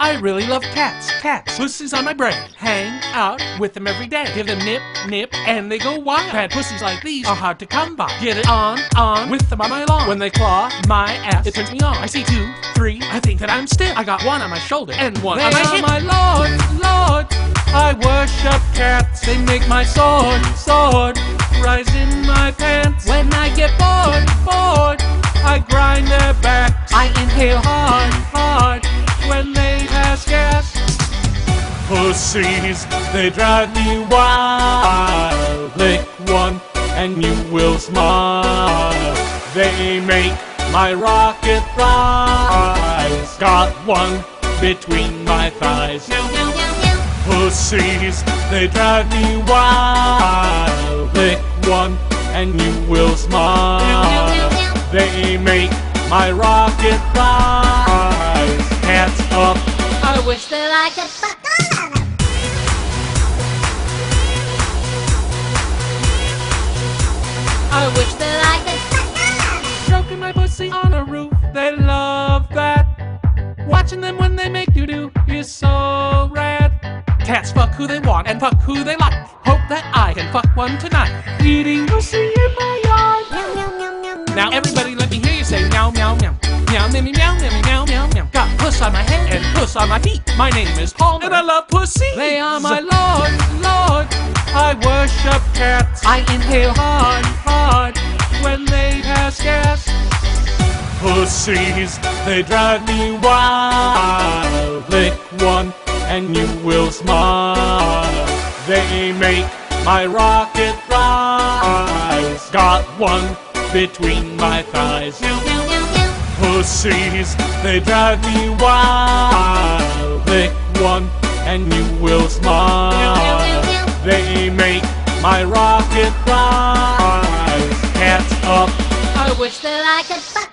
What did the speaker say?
I really love cats. Cats. Pussies on my brain. Hang out with them every day. Give them nip, nip, and they go wild. Bad pussies like these are hard to come by. Get it on, on with them on my lawn. When they claw my ass, it turns me on. I see two, three. I think that I'm still. I got one on my shoulder and one They on my hip. my lord, lord. I worship cats. They make my sword, sword rise in my pants. When I get bored, bored, I grind their backs. Pussies, they drive me wild. Lick one and you will smile. They make my rocket rise. Got one between my thighs. Pussies, they drive me wild. Lick one and you will smile. They make my rocket rise. Cats up. I wish that I could fuck Watching them when they make you do is so rad. Cats fuck who they want and fuck who they like. Hope that I can fuck one tonight. Eating pussy in my yard. Meow, meow, meow, meow, meow. Now everybody let me hear you say meow meow meow. Meow meow meow meow meow meow meow. Got puss on my head and puss on my feet. My name is Paul and I love pussy. They are my lord, lord. I worship cats. I inhale hard, hard when they pass gas. Pussies, they drive me wild. Lick one and you will smile. They make my rocket rise. Got one between my thighs. Pussies, they drive me wild. Lick one and you will smile. They make my rocket rise. Cats up. I wish that I could